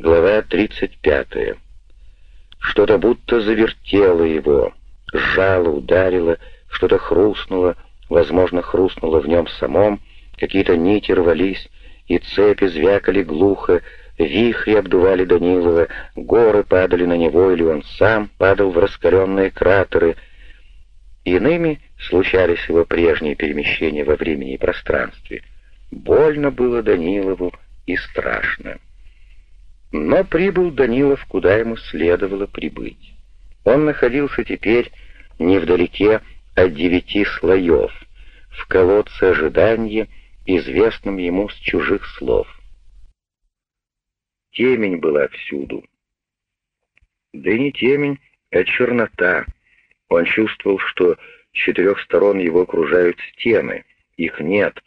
Глава 35. Что-то будто завертело его, сжало, ударило, что-то хрустнуло, возможно, хрустнуло в нем самом, какие-то нити рвались, и цепи звякали глухо, вихри обдували Данилова, горы падали на него, или он сам падал в раскаленные кратеры. Иными случались его прежние перемещения во времени и пространстве. Больно было Данилову и страшно. Но прибыл Данилов, куда ему следовало прибыть. Он находился теперь невдалеке от девяти слоев, в колодце ожидания, известном ему с чужих слов. Темень была всюду. Да и не темень, а чернота. Он чувствовал, что с четырех сторон его окружают стены. Их нет,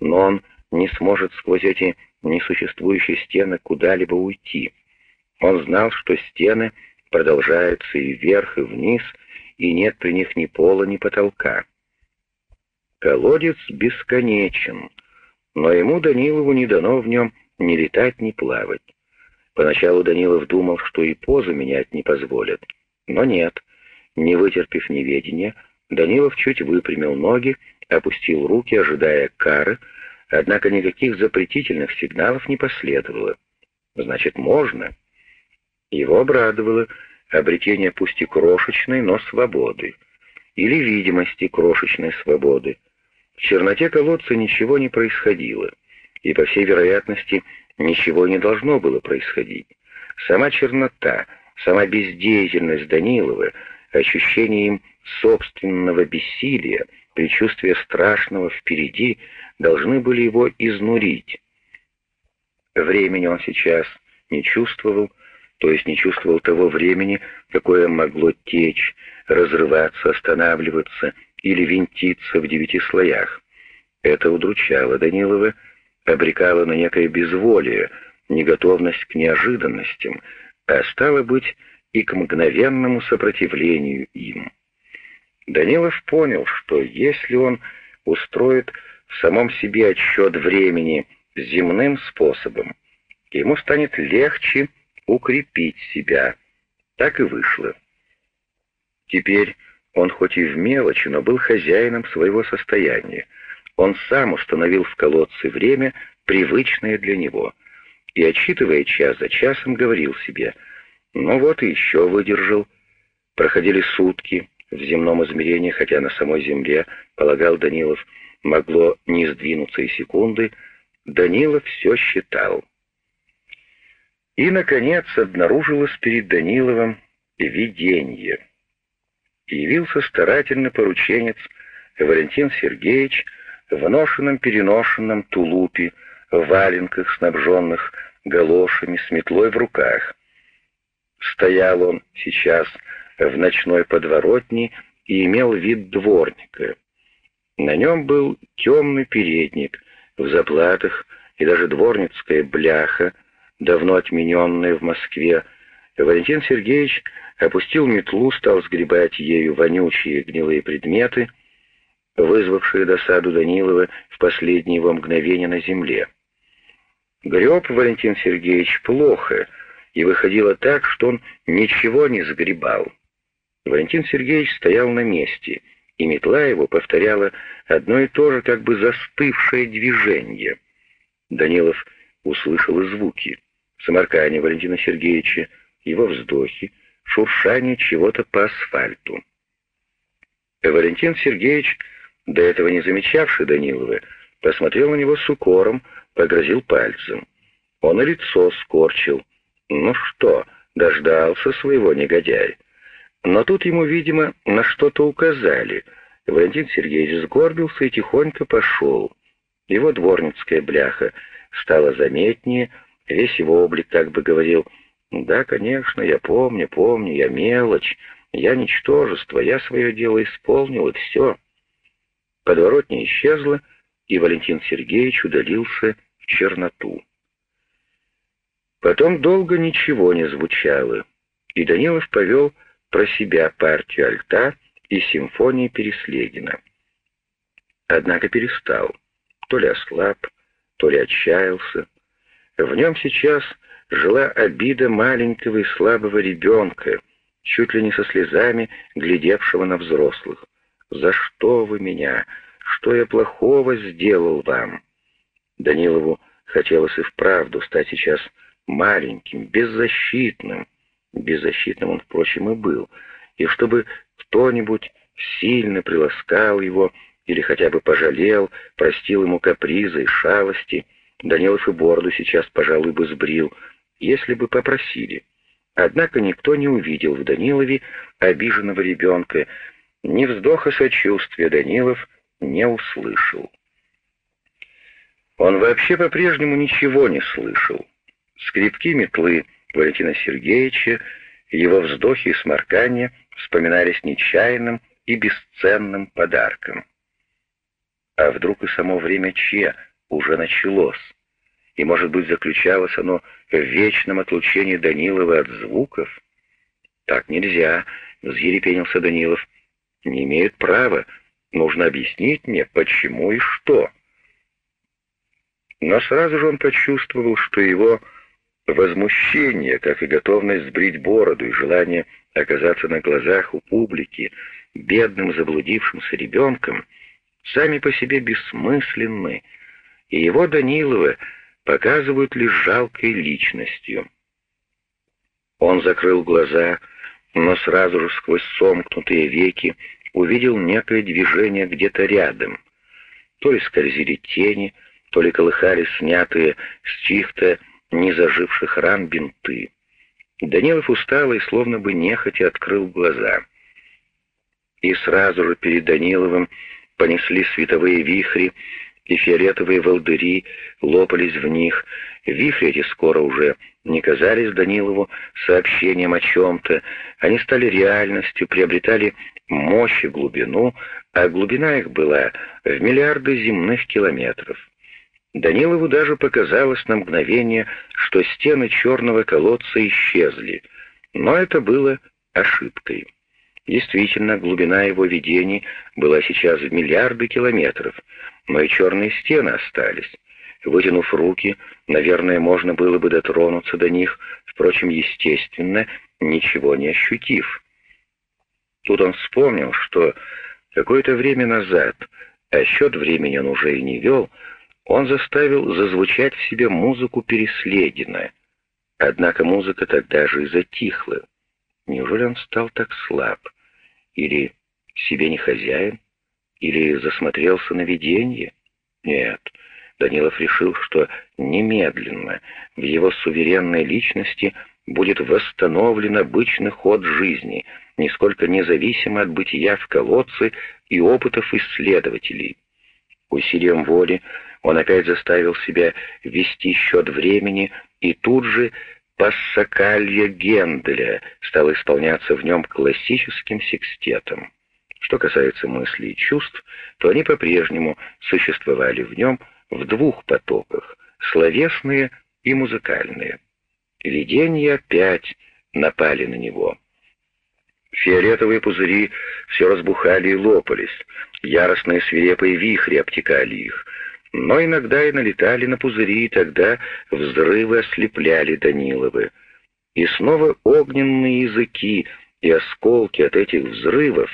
но он не сможет сквозь эти несуществующие стены куда-либо уйти. Он знал, что стены продолжаются и вверх, и вниз, и нет при них ни пола, ни потолка. Колодец бесконечен, но ему, Данилову, не дано в нем ни летать, ни плавать. Поначалу Данилов думал, что и позу менять не позволят, но нет. Не вытерпев неведения, Данилов чуть выпрямил ноги, опустил руки, ожидая кары, Однако никаких запретительных сигналов не последовало. Значит, можно. Его обрадовало обретение пусть и крошечной, но свободы. Или видимости крошечной свободы. В черноте колодца ничего не происходило. И, по всей вероятности, ничего не должно было происходить. Сама чернота, сама бездеятельность Данилова, ощущение им собственного бессилия, предчувствие страшного впереди — должны были его изнурить. Времени он сейчас не чувствовал, то есть не чувствовал того времени, какое могло течь, разрываться, останавливаться или винтиться в девяти слоях. Это удручало Данилова, обрекало на некое безволие, неготовность к неожиданностям, а стало быть и к мгновенному сопротивлению им. Данилов понял, что если он устроит в самом себе отсчет времени земным способом, ему станет легче укрепить себя. Так и вышло. Теперь он хоть и в мелочи, но был хозяином своего состояния. Он сам установил в колодце время, привычное для него, и, отчитывая час за часом, говорил себе, «Ну вот и еще выдержал». Проходили сутки в земном измерении, хотя на самой земле, полагал Данилов, могло не сдвинуться и секунды, Данила все считал. И, наконец, обнаружилось перед Даниловым видение. Явился старательно порученец Валентин Сергеевич в ношенном-переношенном тулупе, в валенках, снабженных галошами, с метлой в руках. Стоял он сейчас в ночной подворотне и имел вид дворника. На нем был темный передник в заплатах и даже дворницкая бляха, давно отмененная в Москве. Валентин Сергеевич опустил метлу, стал сгребать ею вонючие гнилые предметы, вызвавшие досаду Данилова в последние его мгновения на земле. Греб Валентин Сергеевич плохо, и выходило так, что он ничего не сгребал. Валентин Сергеевич стоял на месте — и метла его повторяла одно и то же, как бы застывшее движение. Данилов услышал и звуки. Самаркание Валентина Сергеевича, его вздохи, шуршание чего-то по асфальту. Валентин Сергеевич, до этого не замечавший Данилова, посмотрел на него с укором, погрозил пальцем. Он и лицо скорчил. Ну что, дождался своего негодяя. Но тут ему, видимо, на что-то указали. Валентин Сергеевич сгорбился и тихонько пошел. Его дворницкая бляха стала заметнее, весь его облик как бы говорил, «Да, конечно, я помню, помню, я мелочь, я ничтожество, я свое дело исполнил, и все». Подворотня исчезла, и Валентин Сергеевич удалился в черноту. Потом долго ничего не звучало, и Данилов повел про себя партию альта и симфонии Переслегина. Однако перестал. То ли ослаб, то ли отчаялся. В нем сейчас жила обида маленького и слабого ребенка, чуть ли не со слезами, глядевшего на взрослых. «За что вы меня? Что я плохого сделал вам?» Данилову хотелось и вправду стать сейчас маленьким, беззащитным. Беззащитным он, впрочем, и был. И чтобы кто-нибудь сильно приласкал его или хотя бы пожалел, простил ему капризы и шалости, Данилов и бороду сейчас, пожалуй, бы сбрил, если бы попросили. Однако никто не увидел в Данилове обиженного ребенка, ни вздоха сочувствия Данилов не услышал. Он вообще по-прежнему ничего не слышал. Скрипки метлы Валентина Сергеевича, его вздохи и сморкания вспоминались нечаянным и бесценным подарком. А вдруг и само время Че уже началось? И, может быть, заключалось оно в вечном отлучении Данилова от звуков? Так нельзя, взъерепенился Данилов. Не имеют права. Нужно объяснить мне, почему и что. Но сразу же он почувствовал, что его возмущение, как и готовность сбрить бороду и желание оказаться на глазах у публики бедным заблудившимся ребенком, сами по себе бессмысленны, и его Данилова показывают лишь жалкой личностью. Он закрыл глаза, но сразу же сквозь сомкнутые веки увидел некое движение где-то рядом. То ли скользили тени, то ли колыхались снятые с чьих-то незаживших ран бинты. Данилов устал и словно бы нехотя открыл глаза. И сразу же перед Даниловым понесли световые вихри, и фиолетовые волдыри лопались в них. Вихри эти скоро уже не казались Данилову сообщением о чем-то. Они стали реальностью, приобретали мощь и глубину, а глубина их была в миллиарды земных километров. Данилову даже показалось на мгновение, что стены черного колодца исчезли, но это было ошибкой. Действительно, глубина его видений была сейчас в миллиарды километров, но и черные стены остались. Вытянув руки, наверное, можно было бы дотронуться до них, впрочем, естественно, ничего не ощутив. Тут он вспомнил, что какое-то время назад, а счет времени он уже и не вел, он заставил зазвучать в себе музыку Переследина. Однако музыка тогда же и затихла. Неужели он стал так слаб? Или себе не хозяин? Или засмотрелся на видение? Нет, Данилов решил, что немедленно в его суверенной личности будет восстановлен обычный ход жизни, нисколько независимо от бытия в колодце и опытов исследователей. Усилием воли он опять заставил себя вести счет времени, и тут же пассакалья Генделя стал исполняться в нем классическим секстетом. Что касается мыслей и чувств, то они по-прежнему существовали в нем в двух потоках — словесные и музыкальные. Видения опять напали на него. Фиолетовые пузыри все разбухали и лопались, яростные свирепые вихри обтекали их, но иногда и налетали на пузыри, и тогда взрывы ослепляли Даниловы. И снова огненные языки и осколки от этих взрывов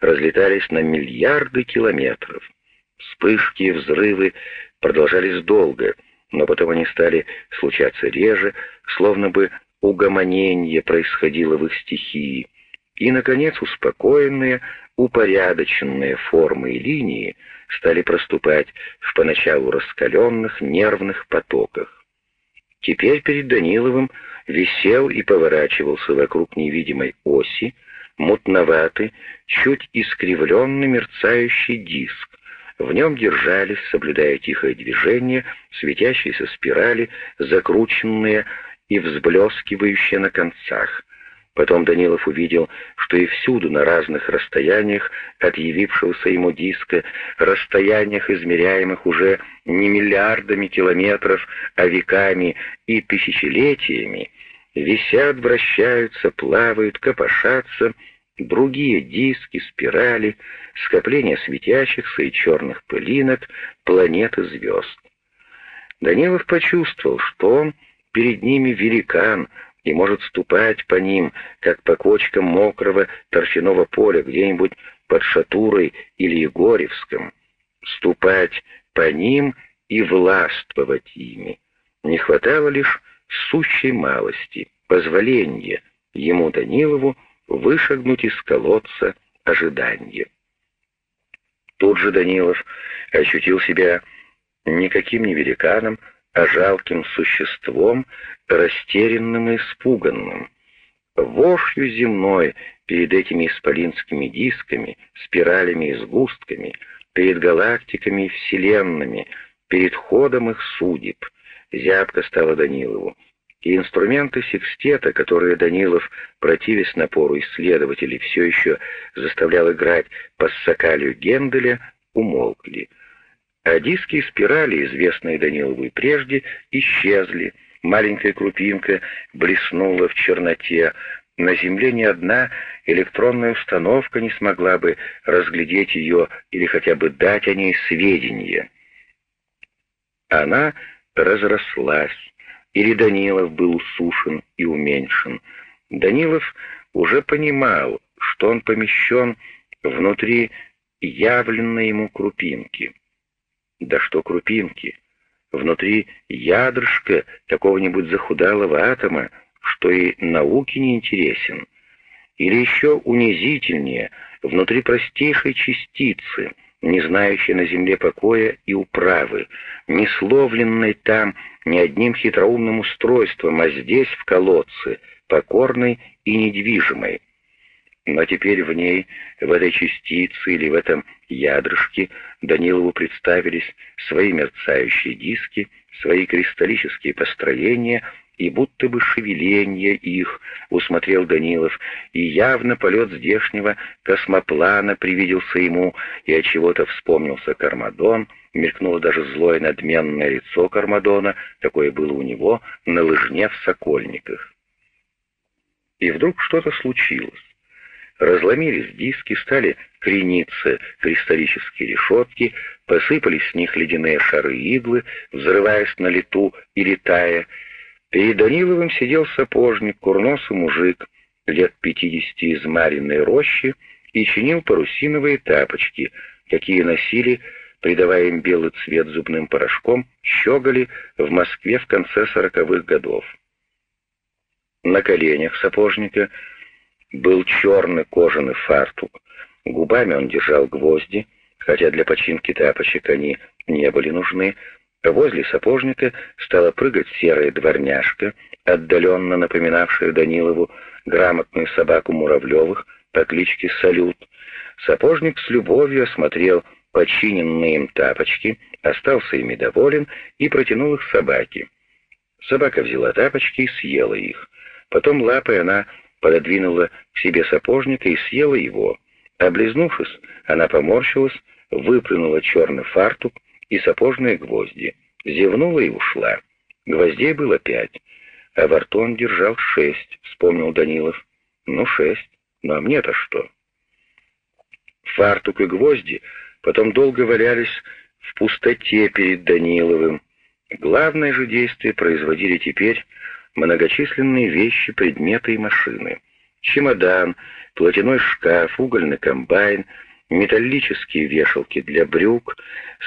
разлетались на миллиарды километров. Вспышки и взрывы продолжались долго, но потом они стали случаться реже, словно бы угомонение происходило в их стихии. И, наконец, успокоенные, упорядоченные формы и линии стали проступать в поначалу раскаленных нервных потоках. Теперь перед Даниловым висел и поворачивался вокруг невидимой оси мутноватый, чуть искривленный мерцающий диск. В нем держались, соблюдая тихое движение, светящиеся спирали, закрученные и взблескивающие на концах. Потом Данилов увидел, что и всюду на разных расстояниях от явившегося ему диска, расстояниях, измеряемых уже не миллиардами километров, а веками и тысячелетиями, висят, вращаются, плавают, копошатся другие диски, спирали, скопления светящихся и черных пылинок, планеты звезд. Данилов почувствовал, что он перед ними великан и может ступать по ним, как по кочкам мокрого торфяного поля где-нибудь под Шатурой или Егорьевском, ступать по ним и властвовать ими. Не хватало лишь сущей малости, позволения ему, Данилову, вышагнуть из колодца ожидания. Тут же Данилов ощутил себя никаким не великаном, жалким существом, растерянным и испуганным. Вошью земной перед этими исполинскими дисками, спиралями и сгустками, перед галактиками и вселенными, перед ходом их судеб, зябко стало Данилову, и инструменты секстета, которые Данилов, противясь напору исследователей, все еще заставлял играть по сокалию Генделя, умолкли. А диски и спирали, известные Данилову прежде, исчезли. Маленькая крупинка блеснула в черноте. На Земле ни одна электронная установка не смогла бы разглядеть ее или хотя бы дать о ней сведения. Она разрослась, или Данилов был усушен и уменьшен. Данилов уже понимал, что он помещен внутри явленной ему крупинки. Да что крупинки? Внутри ядрышка какого-нибудь захудалого атома, что и науке не интересен. Или еще унизительнее, внутри простейшей частицы — не знающей на земле покоя и управы, не словленной там ни одним хитроумным устройством, а здесь, в колодце, покорной и недвижимой. Но теперь в ней, в этой частице или в этом ядрышке, Данилову представились свои мерцающие диски, свои кристаллические построения — и будто бы шевеление их усмотрел Данилов, и явно полет здешнего космоплана привиделся ему, и от чего-то вспомнился Кармадон, мелькнуло даже злое надменное лицо Кармадона, такое было у него на лыжне в Сокольниках. И вдруг что-то случилось. Разломились диски, стали крениться кристаллические решетки, посыпались с них ледяные шары-иглы, взрываясь на лету и летая, Перед Даниловым сидел сапожник, курносый мужик, лет пятидесяти из Мариной рощи, и чинил парусиновые тапочки, какие носили, придавая им белый цвет зубным порошком, щеголи в Москве в конце сороковых годов. На коленях сапожника был черный кожаный фартук, губами он держал гвозди, хотя для починки тапочек они не были нужны, Возле сапожника стала прыгать серая дворняжка, отдаленно напоминавшая Данилову грамотную собаку Муравлевых по кличке Салют. Сапожник с любовью осмотрел починенные им тапочки, остался ими доволен и протянул их собаке. Собака взяла тапочки и съела их. Потом лапой она пододвинула к себе сапожника и съела его. Облизнувшись, она поморщилась, выплюнула черный фартук, и сапожные гвозди. Зевнула и ушла. Гвоздей было пять, а во рту он держал шесть, вспомнил Данилов. Ну, шесть. Ну, а мне-то что? Фартук и гвозди потом долго валялись в пустоте перед Даниловым. Главное же действие производили теперь многочисленные вещи, предметы и машины. Чемодан, платяной шкаф, угольный комбайн — металлические вешалки для брюк,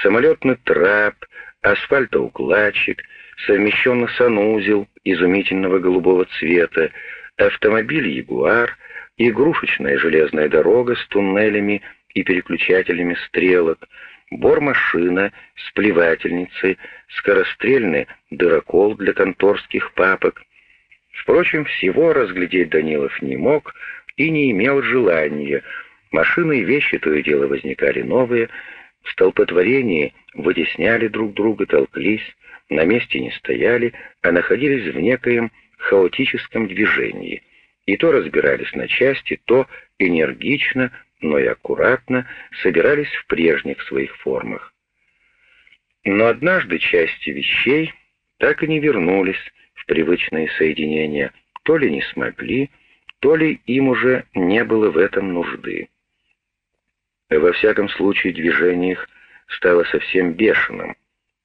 самолетный трап, асфальтоукладчик, совмещенный санузел изумительного голубого цвета, автомобиль «Ягуар», игрушечная железная дорога с туннелями и переключателями стрелок, бормашина с плевательницей, скорострельный дырокол для конторских папок. Впрочем, всего разглядеть Данилов не мог и не имел желания — Машины и вещи то и дело возникали новые, в столпотворении вытесняли друг друга, толклись, на месте не стояли, а находились в некоем хаотическом движении. И то разбирались на части, то энергично, но и аккуратно собирались в прежних своих формах. Но однажды части вещей так и не вернулись в привычные соединения, то ли не смогли, то ли им уже не было в этом нужды. Во всяком случае, движение их стало совсем бешеным.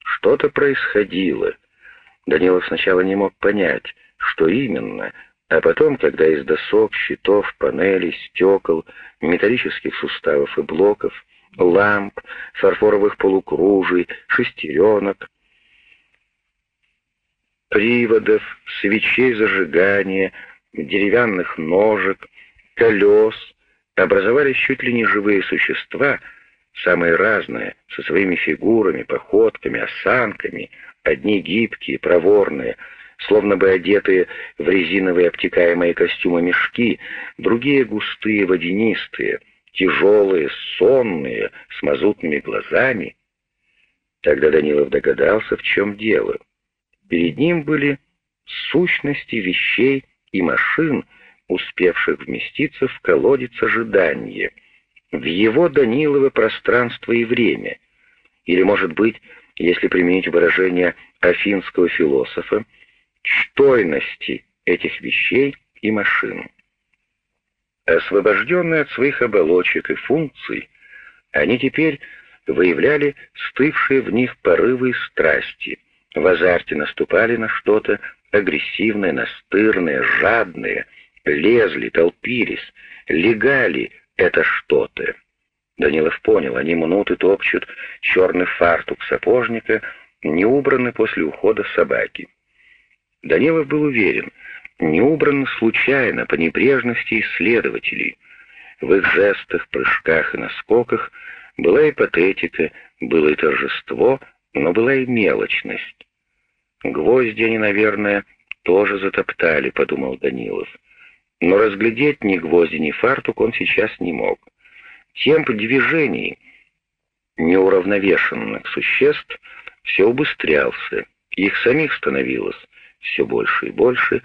Что-то происходило. Данилов сначала не мог понять, что именно, а потом, когда из досок, щитов, панелей, стекол, металлических суставов и блоков, ламп, фарфоровых полукружий, шестеренок, приводов, свечей зажигания, деревянных ножек, колес, образовались чуть ли не живые существа, самые разные, со своими фигурами, походками, осанками, одни гибкие, проворные, словно бы одетые в резиновые обтекаемые костюмы мешки, другие густые, водянистые, тяжелые, сонные, с мазутными глазами. Тогда Данилов догадался, в чем дело. Перед ним были сущности вещей и машин, успевших вместиться в колодец ожидания, в его Данилово пространство и время. Или, может быть, если применить выражение афинского философа, чтойности этих вещей и машин. Освобожденные от своих оболочек и функций, они теперь выявляли стывшие в них порывы и страсти, в азарте наступали на что-то агрессивное, настырное, жадное, лезли, толпились, легали это что-то. Данилов понял, они мнут и топчут черный фартук сапожника, не убранный после ухода собаки. Данилов был уверен, не убран случайно, по небрежности исследователей. В их жестах, прыжках и наскоках была и патетика, было и торжество, но была и мелочность. Гвозди они, наверное, тоже затоптали, подумал Данилов. Но разглядеть ни гвозди, ни фартук он сейчас не мог. Темп движений неуравновешенных существ все убыстрялся, их самих становилось все больше и больше,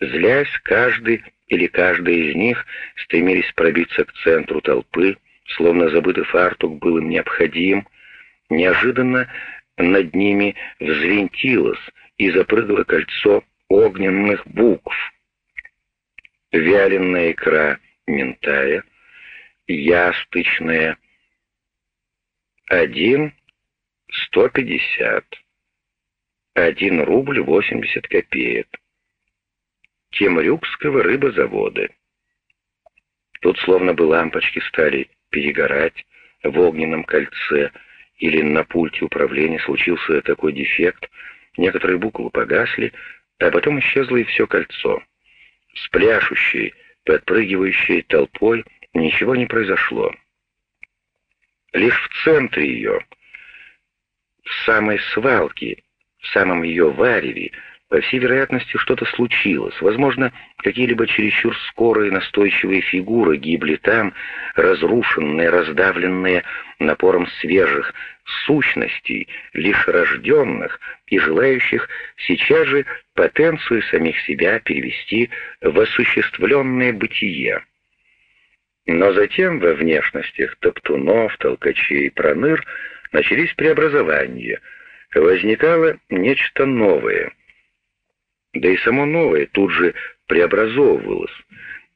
злясь, каждый или каждая из них стремились пробиться к центру толпы, словно забытый фартук был им необходим. Неожиданно над ними взвинтилось и запрыгало кольцо огненных букв. Вяленая икра ментая, ясточная, один сто пятьдесят, один рубль восемьдесят копеек. Темрюкского рыбозавода. Тут словно бы лампочки стали перегорать в огненном кольце, или на пульте управления случился такой дефект, некоторые буквы погасли, а потом исчезло и все кольцо. С пляшущей, подпрыгивающей толпой ничего не произошло. Лишь в центре ее, в самой свалке, в самом ее вареве, по всей вероятности, что-то случилось. Возможно, какие-либо чересчур скорые настойчивые фигуры гибли там, разрушенные, раздавленные напором свежих сущностей, лишь рожденных и желающих сейчас же потенцию самих себя перевести в осуществленное бытие. Но затем во внешностях топтунов, толкачей проныр начались преобразования. Возникало нечто новое — да и само новое тут же преобразовывалось.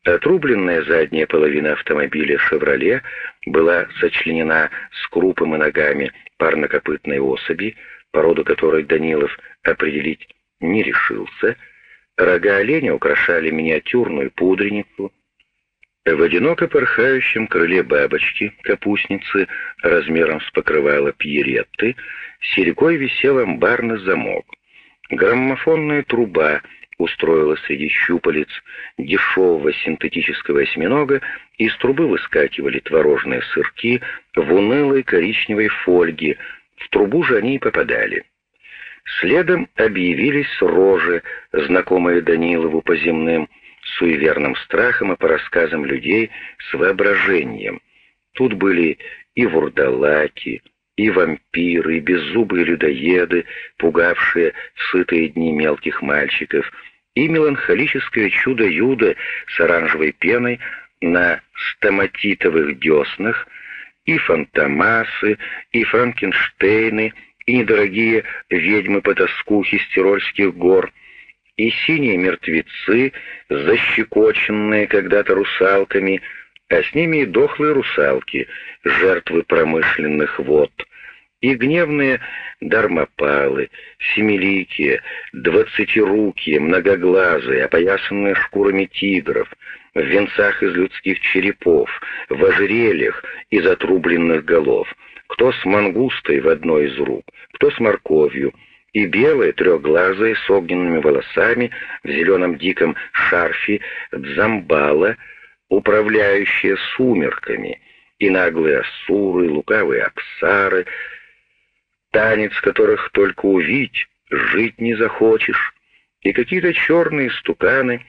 Отрубленная задняя половина автомобиля «Шевроле» была сочленена с крупом и ногами парнокопытной особи, породу которой Данилов определить не решился. Рога оленя украшали миниатюрную пудреницу. В одиноко порхающем крыле бабочки, капустницы, размером с покрывало пьеретты, серикой висел амбарный замок. Граммофонная труба устроилась среди щупалец дешевого синтетического осьминога, из трубы выскакивали творожные сырки в унылой коричневой фольге, в трубу же они и попадали. Следом объявились рожи, знакомые Данилову по земным суеверным страхам и по рассказам людей с воображением. Тут были и вурдалаки, и вампиры, и беззубые людоеды, пугавшие сытые дни мелких мальчиков, и меланхолическое чудо-юдо с оранжевой пеной на стоматитовых деснах, и фантомасы, и франкенштейны, и недорогие ведьмы-потаскухи с Тирольских гор, и синие мертвецы, защекоченные когда-то русалками, а с ними и дохлые русалки, жертвы промышленных вод, и гневные дармопалы, семиликие, двадцатирукие, многоглазые, опоясанные шкурами тигров, в венцах из людских черепов, в ожерельях из отрубленных голов, кто с мангустой в одной из рук, кто с морковью, и белые трехглазые с огненными волосами в зеленом диком шарфе дзамбала, управляющие сумерками, и наглые асуры, лукавые аксары, танец которых только увидеть, жить не захочешь, и какие-то черные стуканы,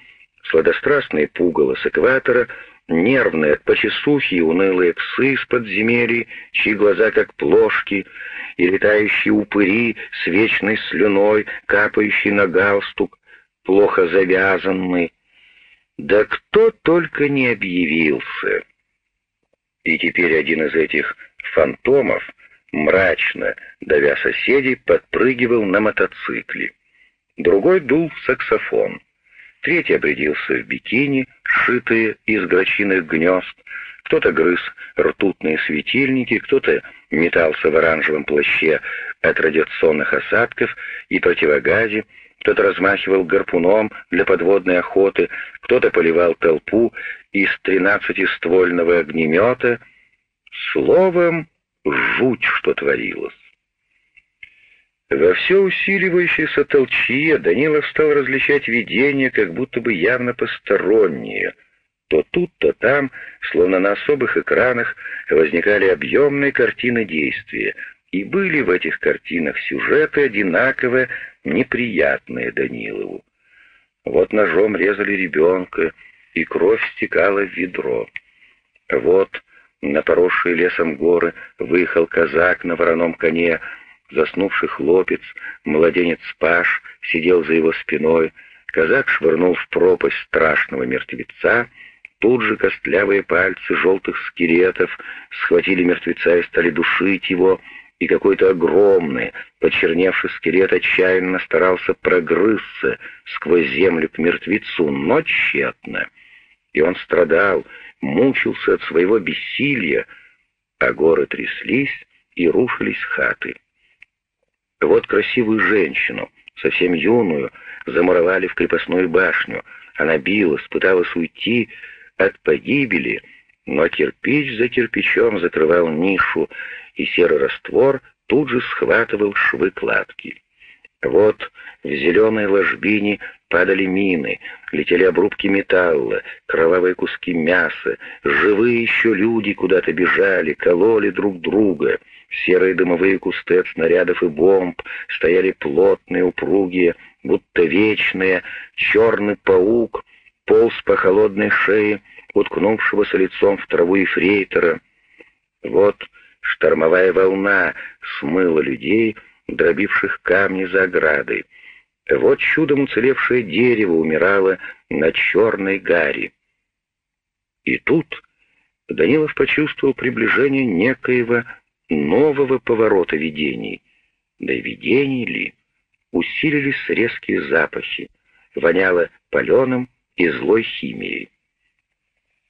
сладострастные пугало с экватора, нервные от унылые псы из подземелий, чьи глаза как плошки, и летающие упыри с вечной слюной, капающие на галстук, плохо завязанный. Да кто только не объявился. И теперь один из этих фантомов мрачно, давя соседей, подпрыгивал на мотоцикле. Другой дул в саксофон. Третий обрядился в бикини, сшитые из грачиных гнезд. Кто-то грыз ртутные светильники, кто-то метался в оранжевом плаще от радиационных осадков и противогазе, кто-то размахивал гарпуном для подводной охоты, кто-то поливал толпу из тринадцатиствольного огнемета. Словом, жуть, что творилось. Во все усиливающейся толчье Данилов стал различать видения, как будто бы явно посторонние. То тут, то там, словно на особых экранах, возникали объемные картины действия, и были в этих картинах сюжеты одинаково неприятные Данилову. Вот ножом резали ребенка, и кровь стекала в ведро. Вот на поросшие лесом горы выехал казак на вороном коне, заснувший хлопец, младенец Паш сидел за его спиной, казак швырнул в пропасть страшного мертвеца, тут же костлявые пальцы желтых скелетов схватили мертвеца и стали душить его, и какой-то огромный, почерневший скелет отчаянно старался прогрызться сквозь землю к мертвецу, но тщетно. И он страдал, мучился от своего бессилия, а горы тряслись и рушились хаты. Вот красивую женщину, совсем юную, замуровали в крепостную башню. Она билась, пыталась уйти от погибели, но кирпич за кирпичом закрывал нишу, и серый раствор тут же схватывал швы кладки. Вот в зеленой ложбине падали мины, летели обрубки металла, кровавые куски мяса, живые еще люди куда-то бежали, кололи друг друга. Серые дымовые кусты от снарядов и бомб стояли плотные, упругие, будто вечные. Черный паук полз по холодной шее, уткнувшегося лицом в траву ефрейтора. Вот штормовая волна смыла людей, дробивших камни за оградой. Вот чудом уцелевшее дерево умирало на черной гаре. И тут Данилов почувствовал приближение некоего нового поворота видений. Да и видений ли? Усилились резкие запахи, воняло паленым и злой химией.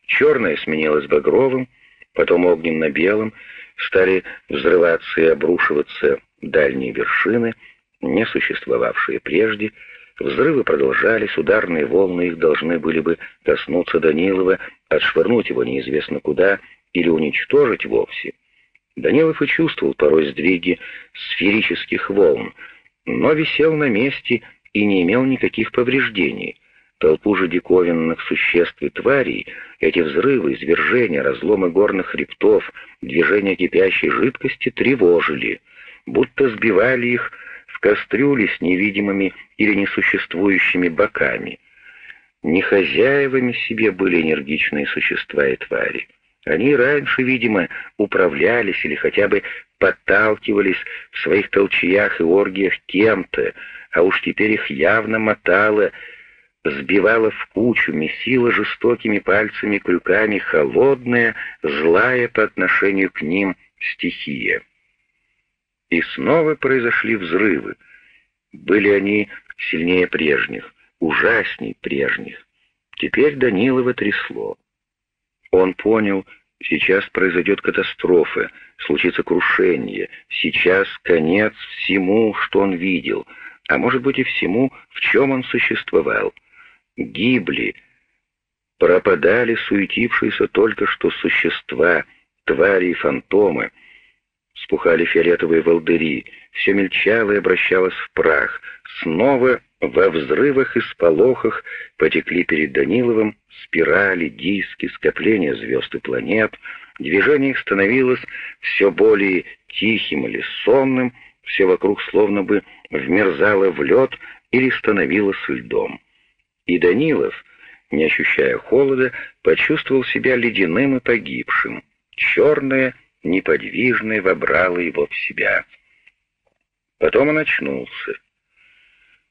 Черное сменилось багровым, потом огненно-белым, стали взрываться и обрушиваться дальние вершины, не существовавшие прежде, взрывы продолжались, ударные волны их должны были бы коснуться Данилова, отшвырнуть его неизвестно куда или уничтожить вовсе. Данилов и чувствовал порой сдвиги сферических волн, но висел на месте и не имел никаких повреждений. Толпу же диковинных существ и тварей, эти взрывы, извержения, разломы горных хребтов, движения кипящей жидкости тревожили — будто сбивали их в кастрюли с невидимыми или несуществующими боками. Не хозяевами себе были энергичные существа и твари. Они раньше, видимо, управлялись или хотя бы подталкивались в своих толчаях и оргиях кем-то, а уж теперь их явно мотало, сбивало в кучу, месило жестокими пальцами-крюками холодная, злая по отношению к ним стихия. И снова произошли взрывы. Были они сильнее прежних, ужасней прежних. Теперь Данилова трясло. Он понял, Сейчас произойдет катастрофа, случится крушение, сейчас конец всему, что он видел, а может быть и всему, в чем он существовал. Гибли, пропадали суетившиеся только что существа, твари и фантомы, спухали фиолетовые волдыри, все мельчало и обращалось в прах, снова во взрывах и сполохах потекли перед Даниловым спирали, диски, скопления звезд и планет. Движение их становилось все более тихим или сонным, все вокруг словно бы вмерзало в лед или становилось льдом. И Данилов, не ощущая холода, почувствовал себя ледяным и погибшим. Черное, неподвижное вобрало его в себя. Потом он очнулся.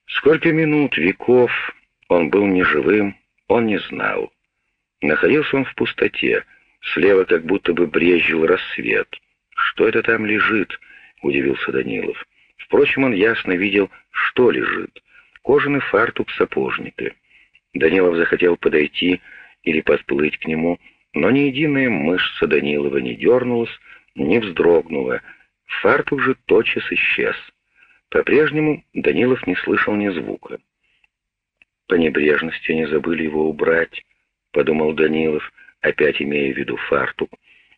Сколько минут, веков он был неживым, он не знал. Находился он в пустоте, слева как будто бы брезжил рассвет. «Что это там лежит?» — удивился Данилов. Впрочем, он ясно видел, что лежит. Кожаный фартук сапожника. Данилов захотел подойти или подплыть к нему, но ни единая мышца Данилова не дернулась, не вздрогнула. Фартук же тотчас исчез. По-прежнему Данилов не слышал ни звука. По небрежности не забыли его убрать, подумал Данилов, опять имея в виду фартук,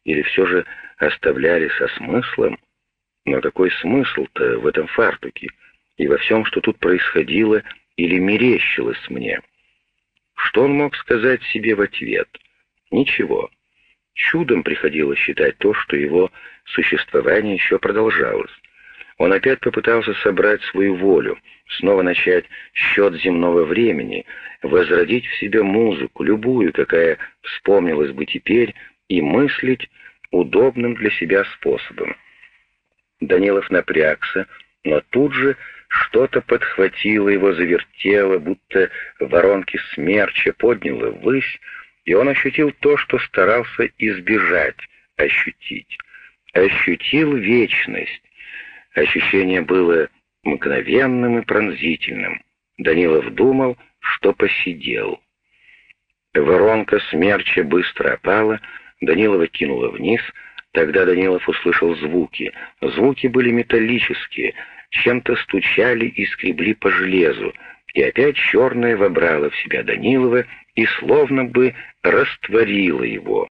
или все же оставляли со смыслом? Но какой смысл-то в этом фартуке и во всем, что тут происходило или мерещилось мне? Что он мог сказать себе в ответ? Ничего. Чудом приходилось считать то, что его существование еще продолжалось. Он опять попытался собрать свою волю, снова начать счет земного времени, возродить в себе музыку, любую, какая вспомнилась бы теперь, и мыслить удобным для себя способом. Данилов напрягся, но тут же что-то подхватило его, завертело, будто воронки смерча подняло ввысь, и он ощутил то, что старался избежать, ощутить. Ощутил вечность, Ощущение было мгновенным и пронзительным. Данилов думал, что посидел. Воронка смерча быстро опала, Данилова кинула вниз, тогда Данилов услышал звуки. Звуки были металлические, чем-то стучали и скребли по железу, и опять черное вобрало в себя Данилова и словно бы растворило его.